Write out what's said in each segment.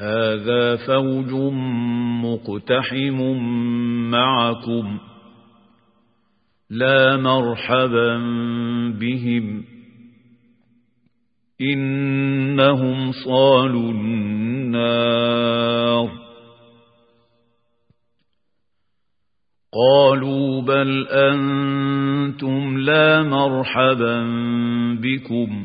هذا فوج مقتحم معكم لا مرحبا بهم إنهم صالوا النار قالوا بل أنتم لا مرحبا بكم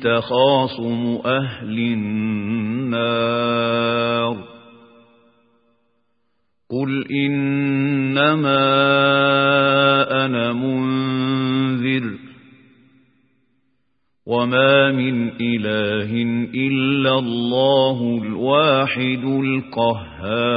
تخاصم أهل النار. قل إنما أنا منذر وما من إله إلا الله الواحد القهار.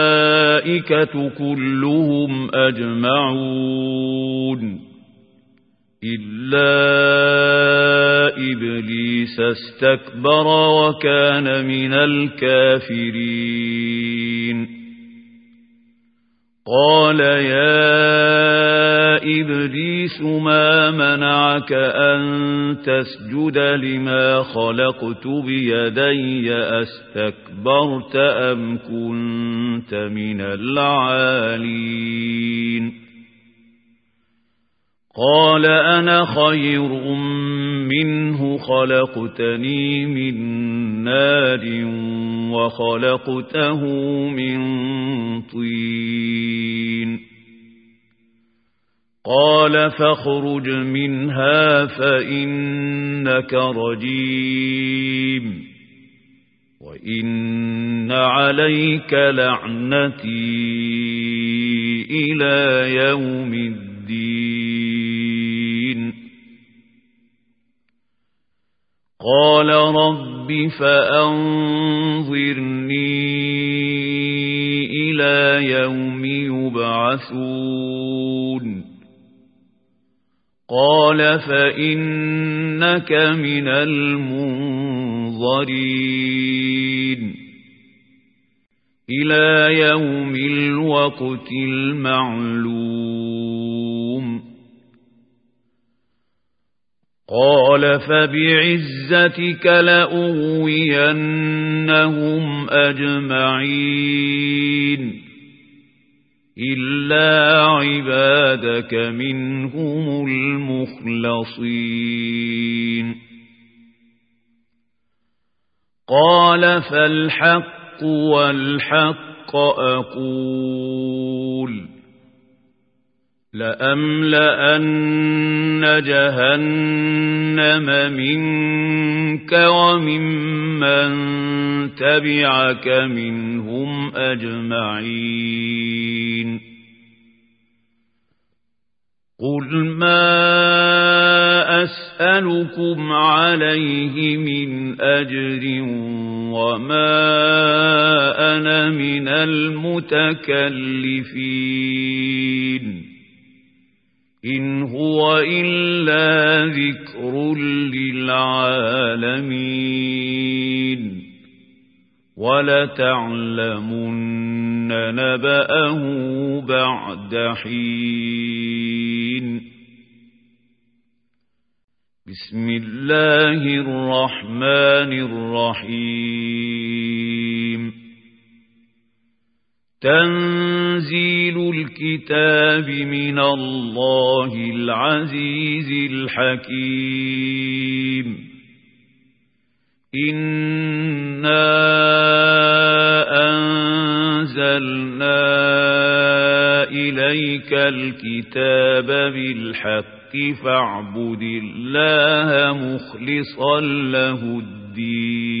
كلهم أجمعون إلا إبليس استكبر وكان من الكافرين قال يا إبليس ما منعك أن تسجد لما خلقت بيدي أستكبرت أم كنت من العالين قال أنا خير منه خلقتني من نار وخلقته من طين. قال فاخرج منها فإنك رجيم. وإن عليك لعنتي إلى يوم الدين. قال رب فأنظرني إلى يوم يبعثون قال فإنك من المنظرين إلى يوم الوقت المعلوم قال فبعزتك لأغوينهم أجمعين إلا عبادك منهم المخلصين قال فالحق والحق أقول لأملأن جهنم منك وممن تبعك منهم أجمعين. قل ما أسألكم عليه من أجر وما أنا من المتكلفين. إن هو إلا ذكر للعالمين ولتعلمن نبأه بعد حين بسم الله الرحمن الرحيم تنزيل الكتاب من الله العزيز الحكيم. إنا أنزلنا إليك الكتاب بالحق فاعبد الله مخلصا له الدين.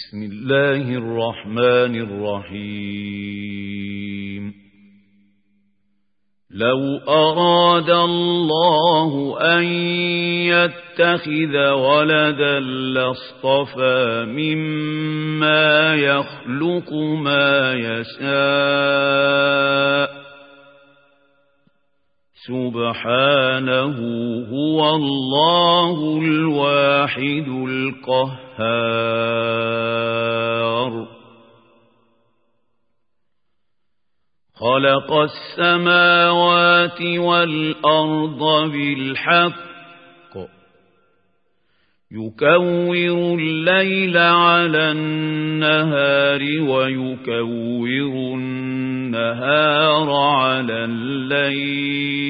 بسم الله الرحمن الرحيم. لو أراد الله أن يتخذ ولدا لاصطفى مما يخلق ما يشاء. سبحانه هو الله الواحد القهار خلق السماوات والأرض بالحق. يكور الليل على النهار ويكور النهار على الليل.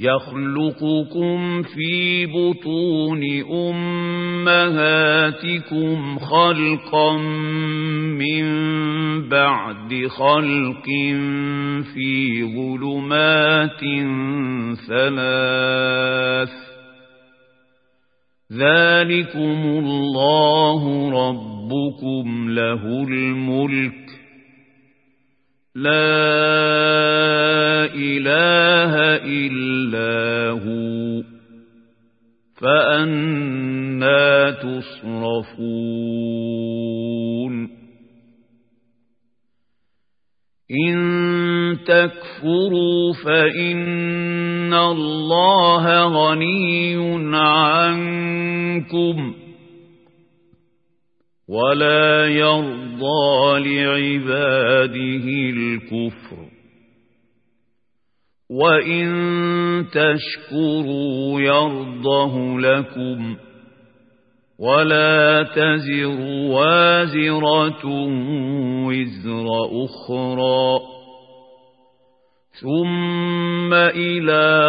يخلقكم في بطون أمهاتكم خلقا من بعد خلق في ظلمات ثلاث. ذلكم الله ربكم له الملك. لا إله إلا هو فأنا تصرفون. إن تكفروا فإن الله غني عنكم. ولا يرضى لعباده الكفر. وإن تشكروا يرضه لكم ولا تزر وازرة وزر أخرى. ثم إلى